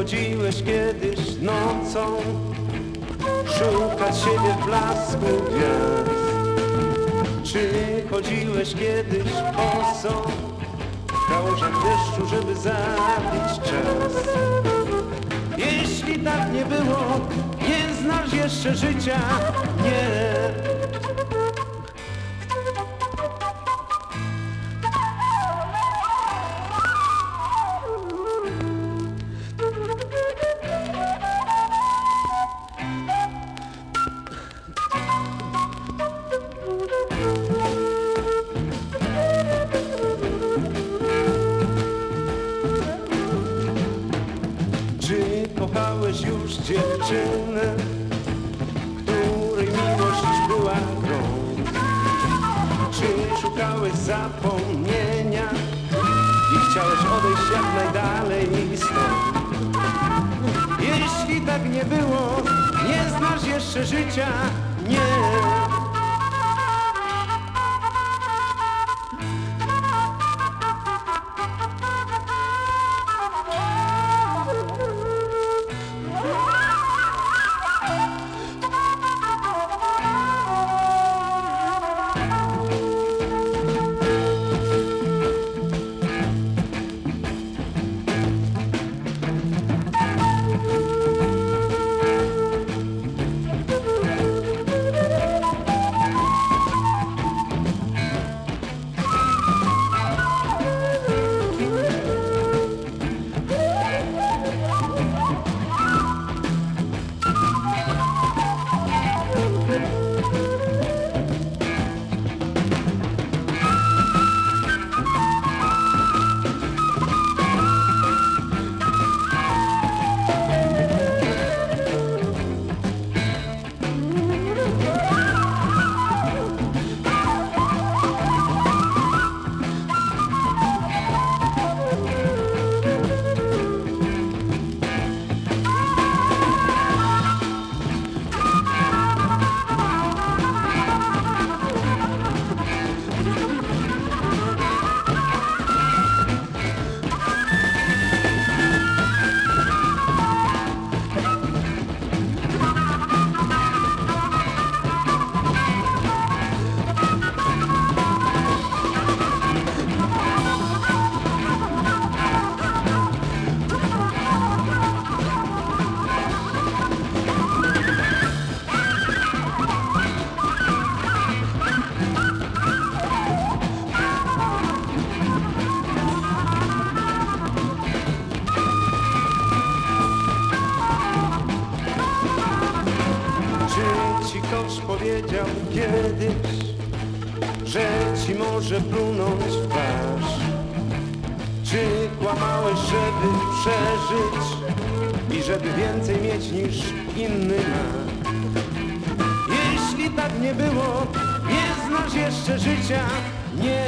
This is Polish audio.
Chodziłeś kiedyś nocą Szukać siebie w blasku gwiazd Czy chodziłeś kiedyś boso W kałużach deszczu, żeby zabić czas. Jeśli tak nie było Nie znasz jeszcze życia. Nie kochałeś już dziewczynę, której miłość była grą? Czy szukałeś zapomnienia i chciałeś odejść jak najdalej stąd? Jeśli tak nie było, nie znasz jeszcze życia, powiedział kiedyś, że ci może plunąć w twarz? Czy kłamałeś, żeby przeżyć i żeby więcej mieć niż inny ma? Jeśli tak nie było, nie znasz jeszcze życia, nie.